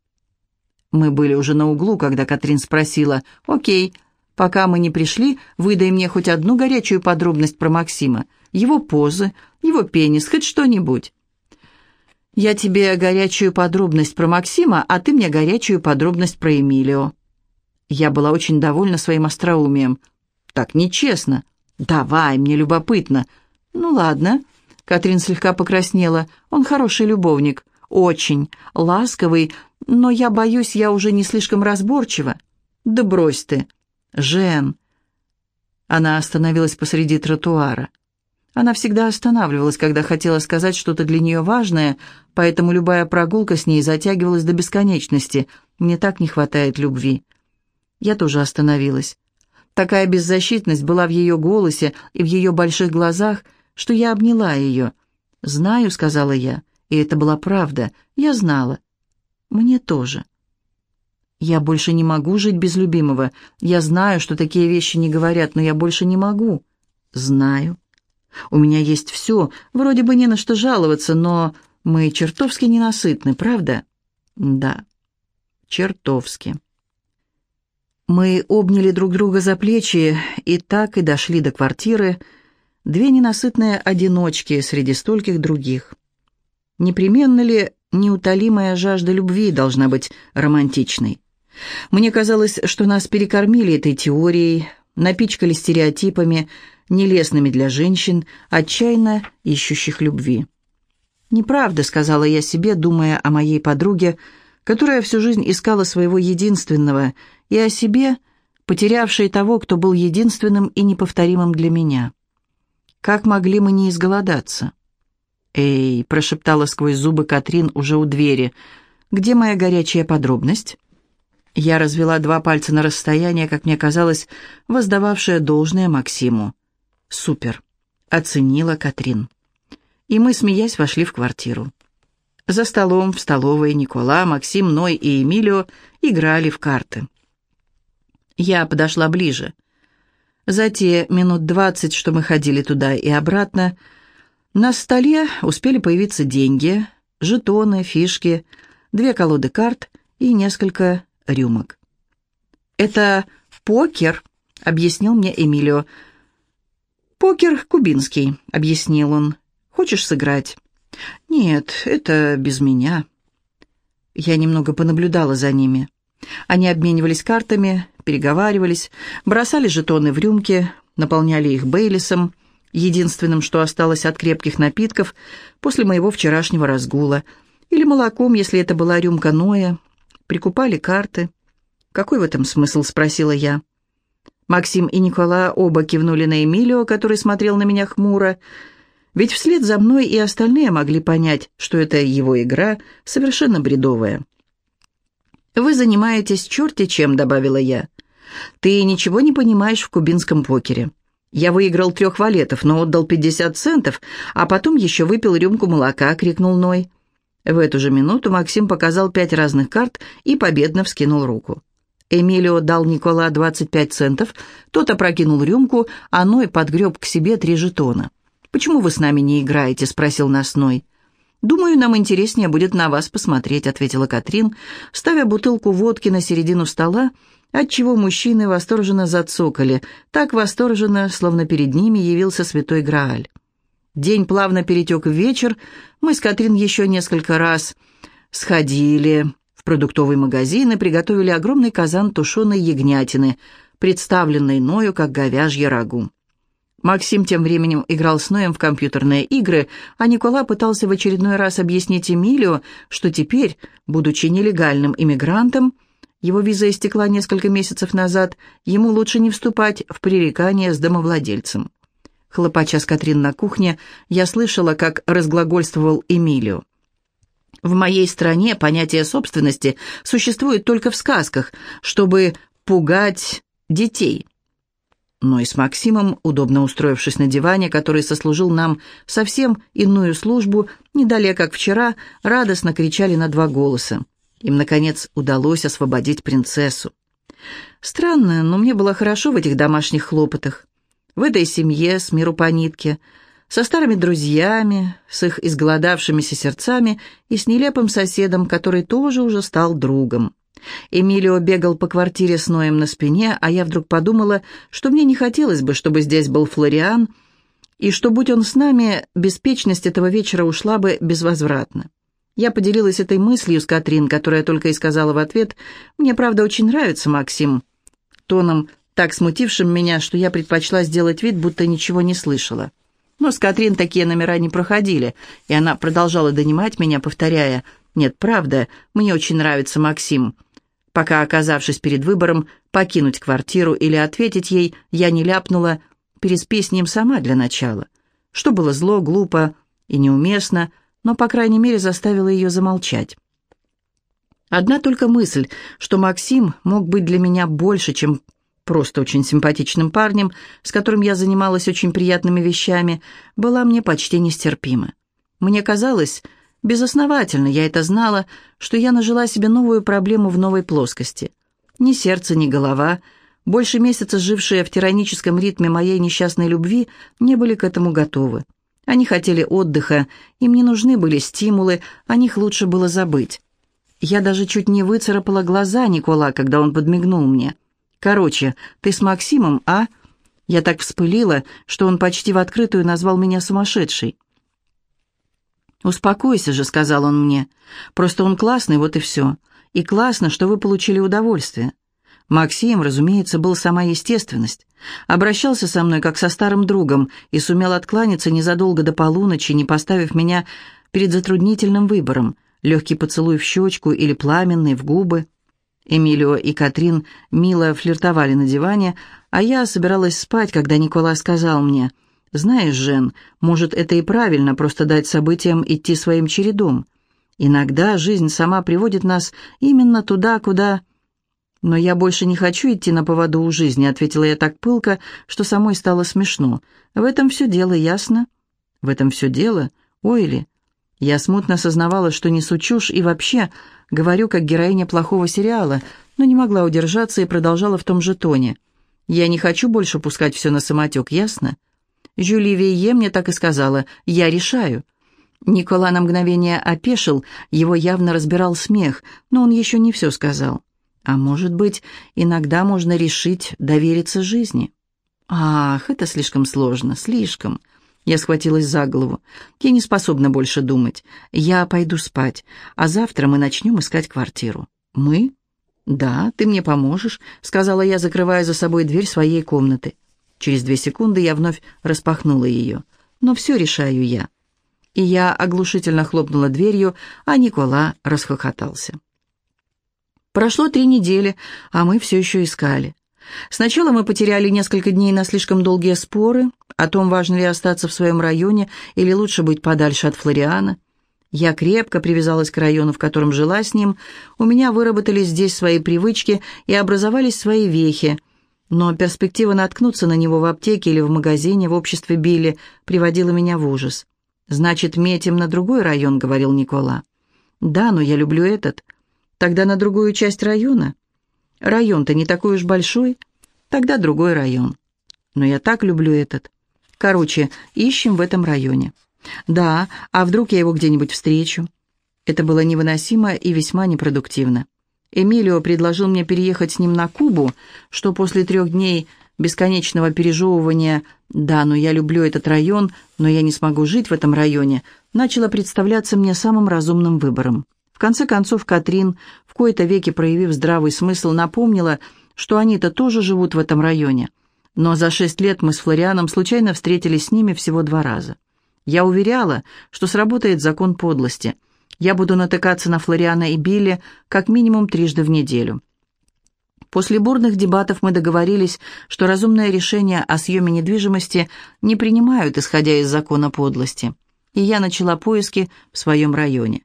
Мы были уже на углу, когда Катрин спросила «Окей, пока мы не пришли, выдай мне хоть одну горячую подробность про Максима, его позы, его пенис, хоть что-нибудь». «Я тебе горячую подробность про Максима, а ты мне горячую подробность про Эмилио». Я была очень довольна своим остроумием – так нечестно. Давай, мне любопытно. Ну ладно. Катрин слегка покраснела. Он хороший любовник. Очень. Ласковый. Но я боюсь, я уже не слишком разборчива. Да брось ты. Жен. Она остановилась посреди тротуара. Она всегда останавливалась, когда хотела сказать что-то для нее важное, поэтому любая прогулка с ней затягивалась до бесконечности. Мне так не хватает любви. Я тоже остановилась. Такая беззащитность была в ее голосе и в ее больших глазах, что я обняла ее. «Знаю», — сказала я, — и это была правда, я знала. «Мне тоже». «Я больше не могу жить без любимого. Я знаю, что такие вещи не говорят, но я больше не могу». «Знаю. У меня есть все, вроде бы не на что жаловаться, но мы чертовски ненасытны, правда?» «Да, чертовски». Мы обняли друг друга за плечи и так и дошли до квартиры, две ненасытные одиночки среди стольких других. Непременно ли неутолимая жажда любви должна быть романтичной. Мне казалось, что нас перекормили этой теорией, напичкали стереотипами, нелестными для женщин, отчаянно ищущих любви. «Неправда», — сказала я себе, думая о моей подруге, которая всю жизнь искала своего единственного, и о себе, потерявшей того, кто был единственным и неповторимым для меня. Как могли мы не изголодаться? «Эй», — прошептала сквозь зубы Катрин уже у двери, — «где моя горячая подробность?» Я развела два пальца на расстояние, как мне казалось, воздававшее должное Максиму. «Супер!» — оценила Катрин. И мы, смеясь, вошли в квартиру. За столом в столовой Никола, Максим, Ной и Эмилио играли в карты. Я подошла ближе. За те минут двадцать, что мы ходили туда и обратно, на столе успели появиться деньги, жетоны, фишки, две колоды карт и несколько рюмок. «Это покер», — объяснил мне Эмилио. «Покер кубинский», — объяснил он. «Хочешь сыграть?» «Нет, это без меня». Я немного понаблюдала за ними. Они обменивались картами, переговаривались, бросали жетоны в рюмки, наполняли их Бейлисом, единственным, что осталось от крепких напитков после моего вчерашнего разгула, или молоком, если это была рюмка Ноя, прикупали карты. «Какой в этом смысл?» — спросила я. Максим и Никола оба кивнули на Эмилио, который смотрел на меня хмуро, ведь вслед за мной и остальные могли понять, что это его игра совершенно бредовая. «Вы занимаетесь черти чем», — добавила я. «Ты ничего не понимаешь в кубинском покере. Я выиграл трех валетов, но отдал пятьдесят центов, а потом еще выпил рюмку молока», — крикнул Ной. В эту же минуту Максим показал пять разных карт и победно вскинул руку. Эмилио дал Никола 25 центов, тот опрокинул рюмку, а Ной подгреб к себе три жетона. «Почему вы с нами не играете?» — спросил нас Ной. «Думаю, нам интереснее будет на вас посмотреть», — ответила Катрин, ставя бутылку водки на середину стола, отчего мужчины восторженно зацокали, так восторженно, словно перед ними явился святой Грааль. День плавно перетек в вечер. Мы с Катрин еще несколько раз сходили в продуктовый магазин и приготовили огромный казан тушеной ягнятины, представленной Ною как говяжье рагу. Максим тем временем играл с Ноем в компьютерные игры, а Никола пытался в очередной раз объяснить Эмилию, что теперь, будучи нелегальным иммигрантом, его виза истекла несколько месяцев назад, ему лучше не вступать в пререкание с домовладельцем. Хлопача с Катрин на кухне, я слышала, как разглагольствовал Эмилио. В моей стране понятие собственности существует только в сказках, чтобы пугать детей. Но и с Максимом, удобно устроившись на диване, который сослужил нам совсем иную службу, не как вчера, радостно кричали на два голоса. Им, наконец, удалось освободить принцессу. Странно, но мне было хорошо в этих домашних хлопотах в этой семье с миру по нитке, со старыми друзьями, с их изголодавшимися сердцами и с нелепым соседом, который тоже уже стал другом. Эмилио бегал по квартире с Ноем на спине, а я вдруг подумала, что мне не хотелось бы, чтобы здесь был Флориан, и что, будь он с нами, беспечность этого вечера ушла бы безвозвратно. Я поделилась этой мыслью с Катрин, которая только и сказала в ответ, «Мне, правда, очень нравится Максим», тоном так смутившим меня, что я предпочла сделать вид, будто ничего не слышала. Но с Катрин такие номера не проходили, и она продолжала донимать меня, повторяя, «Нет, правда, мне очень нравится Максим». Пока, оказавшись перед выбором, покинуть квартиру или ответить ей, я не ляпнула «переспи с ним сама для начала», что было зло, глупо и неуместно, но, по крайней мере, заставило ее замолчать. Одна только мысль, что Максим мог быть для меня больше, чем просто очень симпатичным парнем, с которым я занималась очень приятными вещами, была мне почти нестерпима. Мне казалось, безосновательно, я это знала, что я нажила себе новую проблему в новой плоскости. Ни сердце, ни голова, больше месяца жившие в тираническом ритме моей несчастной любви, не были к этому готовы. Они хотели отдыха, им не нужны были стимулы, о них лучше было забыть. Я даже чуть не выцарапала глаза Никола, когда он подмигнул мне – Короче, ты с Максимом, а?» Я так вспылила, что он почти в открытую назвал меня сумасшедшей. «Успокойся же», — сказал он мне. «Просто он классный, вот и все. И классно, что вы получили удовольствие». Максим, разумеется, был сама естественность. Обращался со мной, как со старым другом, и сумел откланяться незадолго до полуночи, не поставив меня перед затруднительным выбором — легкий поцелуй в щечку или пламенный в губы. Эмилио и Катрин мило флиртовали на диване, а я собиралась спать, когда Никола сказал мне — знаешь, Жен, может, это и правильно, просто дать событиям идти своим чередом. Иногда жизнь сама приводит нас именно туда, куда... «Но я больше не хочу идти на поводу у жизни», — ответила я так пылко, что самой стало смешно. «В этом все дело, ясно?» «В этом все дело? Ойли?» Я смутно сознавала, что несу чушь и вообще говорю, как героиня плохого сериала, но не могла удержаться и продолжала в том же тоне. «Я не хочу больше пускать все на самотек, ясно?» Жюли Вейе мне так и сказала «Я решаю». Никола на мгновение опешил, его явно разбирал смех, но он еще не все сказал. А может быть, иногда можно решить довериться жизни. Ах, это слишком сложно, слишком. Я схватилась за голову. Я не способна больше думать. Я пойду спать, а завтра мы начнем искать квартиру. Мы? Да, ты мне поможешь, сказала я, закрывая за собой дверь своей комнаты. Через две секунды я вновь распахнула ее. «Но все решаю я». И я оглушительно хлопнула дверью, а Никола расхохотался. Прошло три недели, а мы все еще искали. Сначала мы потеряли несколько дней на слишком долгие споры о том, важно ли остаться в своем районе или лучше быть подальше от Флориана. Я крепко привязалась к району, в котором жила с ним. У меня выработались здесь свои привычки и образовались свои вехи, но перспектива наткнуться на него в аптеке или в магазине в обществе Билли приводила меня в ужас. «Значит, метим на другой район», — говорил Никола. «Да, но я люблю этот. Тогда на другую часть района». «Район-то не такой уж большой. Тогда другой район». «Но я так люблю этот. Короче, ищем в этом районе». «Да, а вдруг я его где-нибудь встречу?» Это было невыносимо и весьма непродуктивно. Эмилио предложил мне переехать с ним на Кубу, что после трех дней бесконечного пережевывания «да, но я люблю этот район, но я не смогу жить в этом районе», начало представляться мне самым разумным выбором. В конце концов, Катрин, в кои-то веки проявив здравый смысл, напомнила, что они-то тоже живут в этом районе. Но за шесть лет мы с Флорианом случайно встретились с ними всего два раза. Я уверяла, что сработает закон подлости – я буду натыкаться на Флориана и Билли как минимум трижды в неделю. После бурных дебатов мы договорились, что разумное решение о съеме недвижимости не принимают, исходя из закона подлости. И я начала поиски в своем районе.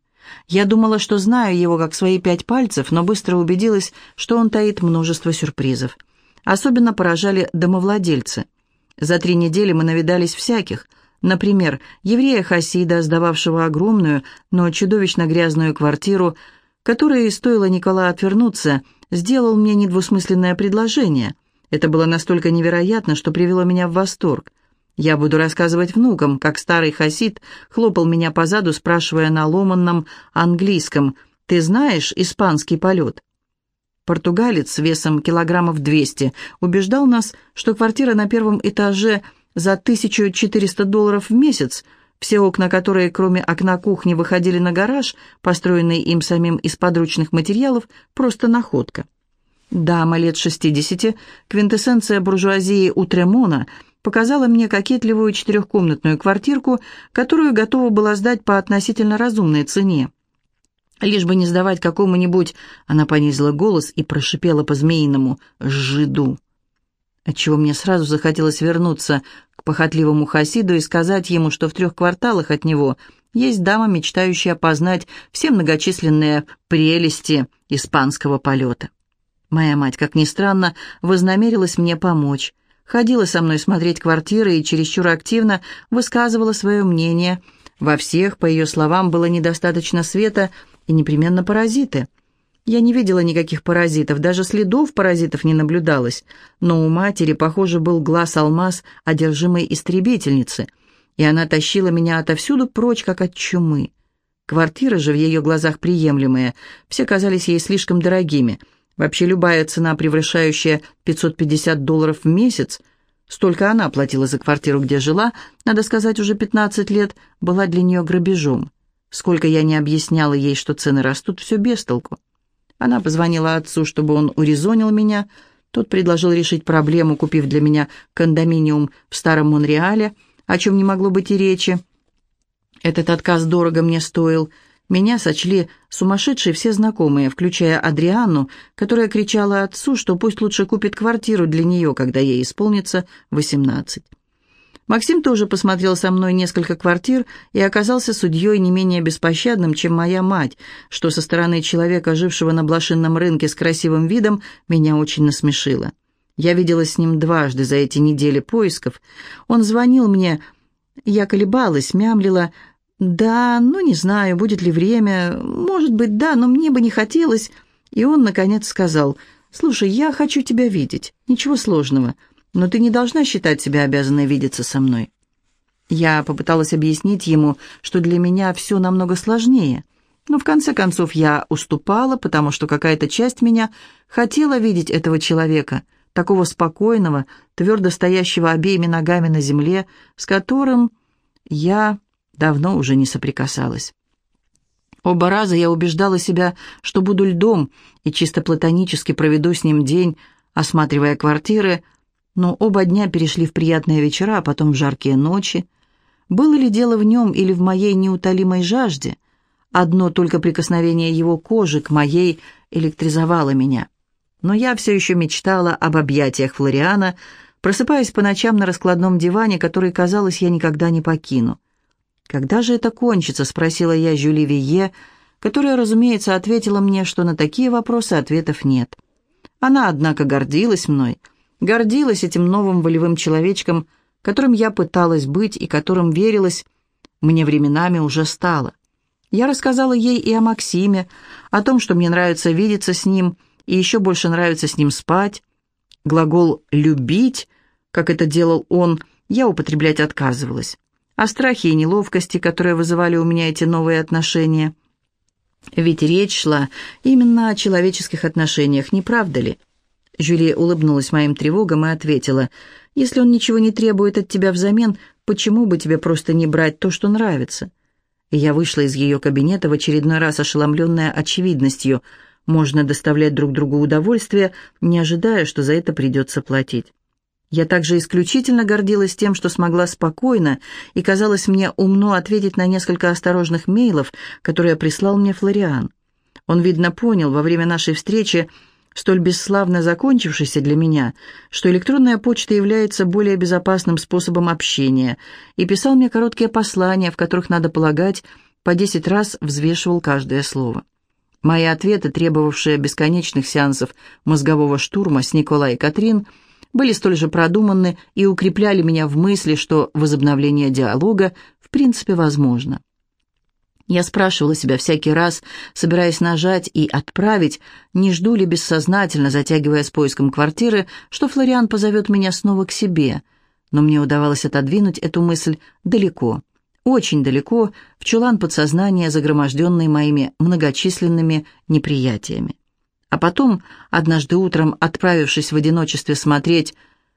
Я думала, что знаю его как свои пять пальцев, но быстро убедилась, что он таит множество сюрпризов. Особенно поражали домовладельцы. За три недели мы навидались всяких – Например, еврея Хасида, сдававшего огромную, но чудовищно грязную квартиру, которой стоило Никола отвернуться, сделал мне недвусмысленное предложение. Это было настолько невероятно, что привело меня в восторг. Я буду рассказывать внукам, как старый Хасид хлопал меня по заду, спрашивая на ломанном английском «Ты знаешь испанский полет?» Португалец весом килограммов 200 убеждал нас, что квартира на первом этаже – за 1400 долларов в месяц, все окна, которые кроме окна кухни выходили на гараж, построенный им самим из подручных материалов, просто находка. Дама лет 60, квинтэссенция буржуазии Утремона, показала мне кокетливую четырехкомнатную квартирку, которую готова была сдать по относительно разумной цене. Лишь бы не сдавать какому-нибудь, она понизила голос и прошипела по-змеиному «жиду» отчего мне сразу захотелось вернуться к похотливому Хасиду и сказать ему, что в трех кварталах от него есть дама, мечтающая познать все многочисленные прелести испанского полета. Моя мать, как ни странно, вознамерилась мне помочь. Ходила со мной смотреть квартиры и чересчур активно высказывала свое мнение. Во всех, по ее словам, было недостаточно света и непременно паразиты – я не видела никаких паразитов, даже следов паразитов не наблюдалось, но у матери, похоже, был глаз-алмаз одержимой истребительницы, и она тащила меня отовсюду прочь, как от чумы. Квартиры же в ее глазах приемлемые, все казались ей слишком дорогими. Вообще любая цена, превышающая 550 долларов в месяц, столько она платила за квартиру, где жила, надо сказать, уже 15 лет, была для нее грабежом. Сколько я не объясняла ей, что цены растут, все без толку. Она позвонила отцу, чтобы он урезонил меня. Тот предложил решить проблему, купив для меня кондоминиум в Старом Монреале, о чем не могло быть и речи. Этот отказ дорого мне стоил. Меня сочли сумасшедшие все знакомые, включая Адрианну, которая кричала отцу, что пусть лучше купит квартиру для нее, когда ей исполнится восемнадцать. Максим тоже посмотрел со мной несколько квартир и оказался судьей не менее беспощадным, чем моя мать, что со стороны человека, жившего на блошинном рынке с красивым видом, меня очень насмешило. Я виделась с ним дважды за эти недели поисков. Он звонил мне, я колебалась, мямлила, «Да, ну не знаю, будет ли время, может быть, да, но мне бы не хотелось». И он, наконец, сказал, «Слушай, я хочу тебя видеть, ничего сложного» но ты не должна считать себя обязанной видеться со мной». Я попыталась объяснить ему, что для меня все намного сложнее, но в конце концов я уступала, потому что какая-то часть меня хотела видеть этого человека, такого спокойного, твердо стоящего обеими ногами на земле, с которым я давно уже не соприкасалась. Оба раза я убеждала себя, что буду льдом и чисто платонически проведу с ним день, осматривая квартиры, но оба дня перешли в приятные вечера, а потом в жаркие ночи. Было ли дело в нем или в моей неутолимой жажде? Одно только прикосновение его кожи к моей электризовало меня. Но я все еще мечтала об объятиях Флориана, просыпаясь по ночам на раскладном диване, который, казалось, я никогда не покину. «Когда же это кончится?» — спросила я Жюли Вие, которая, разумеется, ответила мне, что на такие вопросы ответов нет. Она, однако, гордилась мной — гордилась этим новым волевым человечком, которым я пыталась быть и которым верилась, мне временами уже стало. Я рассказала ей и о Максиме, о том, что мне нравится видеться с ним, и еще больше нравится с ним спать. Глагол «любить», как это делал он, я употреблять отказывалась. О страхе и неловкости, которые вызывали у меня эти новые отношения. Ведь речь шла именно о человеческих отношениях, не правда ли? Жюли улыбнулась моим тревогам и ответила, «Если он ничего не требует от тебя взамен, почему бы тебе просто не брать то, что нравится?» И я вышла из ее кабинета в очередной раз ошеломленная очевидностью. Можно доставлять друг другу удовольствие, не ожидая, что за это придется платить. Я также исключительно гордилась тем, что смогла спокойно и, казалось мне, умно ответить на несколько осторожных мейлов, которые прислал мне Флориан. Он, видно, понял во время нашей встречи, столь бесславно закончившийся для меня, что электронная почта является более безопасным способом общения, и писал мне короткие послания, в которых, надо полагать, по десять раз взвешивал каждое слово. Мои ответы, требовавшие бесконечных сеансов мозгового штурма с Николай и Катрин, были столь же продуманны и укрепляли меня в мысли, что возобновление диалога в принципе возможно. Я спрашивала себя всякий раз, собираясь нажать и отправить, не жду ли бессознательно, затягивая с поиском квартиры, что Флориан позовет меня снова к себе. Но мне удавалось отодвинуть эту мысль далеко, очень далеко, в чулан подсознания, загроможденный моими многочисленными неприятиями. А потом, однажды утром, отправившись в одиночестве смотреть,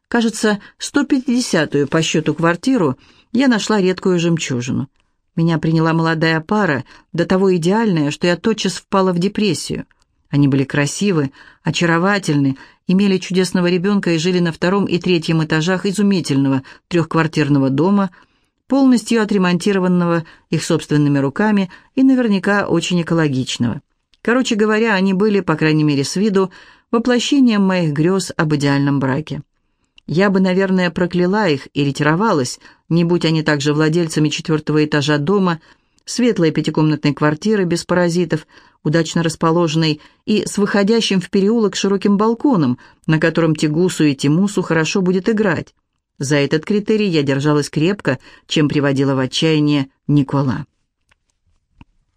кажется, 150-ю по счету квартиру, я нашла редкую жемчужину — меня приняла молодая пара, до того идеальная, что я тотчас впала в депрессию. Они были красивы, очаровательны, имели чудесного ребенка и жили на втором и третьем этажах изумительного трехквартирного дома, полностью отремонтированного их собственными руками и наверняка очень экологичного. Короче говоря, они были, по крайней мере с виду, воплощением моих грез об идеальном браке. Я бы, наверное, прокляла их и ретировалась, не будь они также владельцами четвертого этажа дома, светлой пятикомнатной квартиры без паразитов, удачно расположенной и с выходящим в переулок широким балконом, на котором Тигусу и Тимусу хорошо будет играть. За этот критерий я держалась крепко, чем приводила в отчаяние Никола.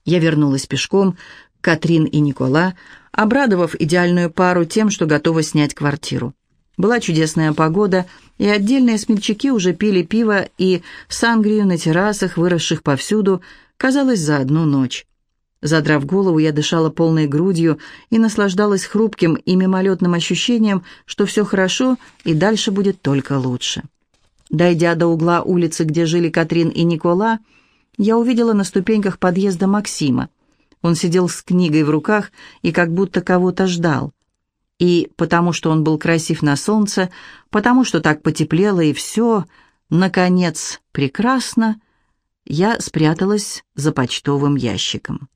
Я вернулась пешком, Катрин и Никола, обрадовав идеальную пару тем, что готова снять квартиру. Была чудесная погода, и отдельные смельчаки уже пили пиво и сангрию на террасах, выросших повсюду, казалось, за одну ночь. Задрав голову, я дышала полной грудью и наслаждалась хрупким и мимолетным ощущением, что все хорошо и дальше будет только лучше. Дойдя до угла улицы, где жили Катрин и Никола, я увидела на ступеньках подъезда Максима. Он сидел с книгой в руках и как будто кого-то ждал. И потому что он был красив на солнце, потому что так потеплело и все, наконец, прекрасно, я спряталась за почтовым ящиком.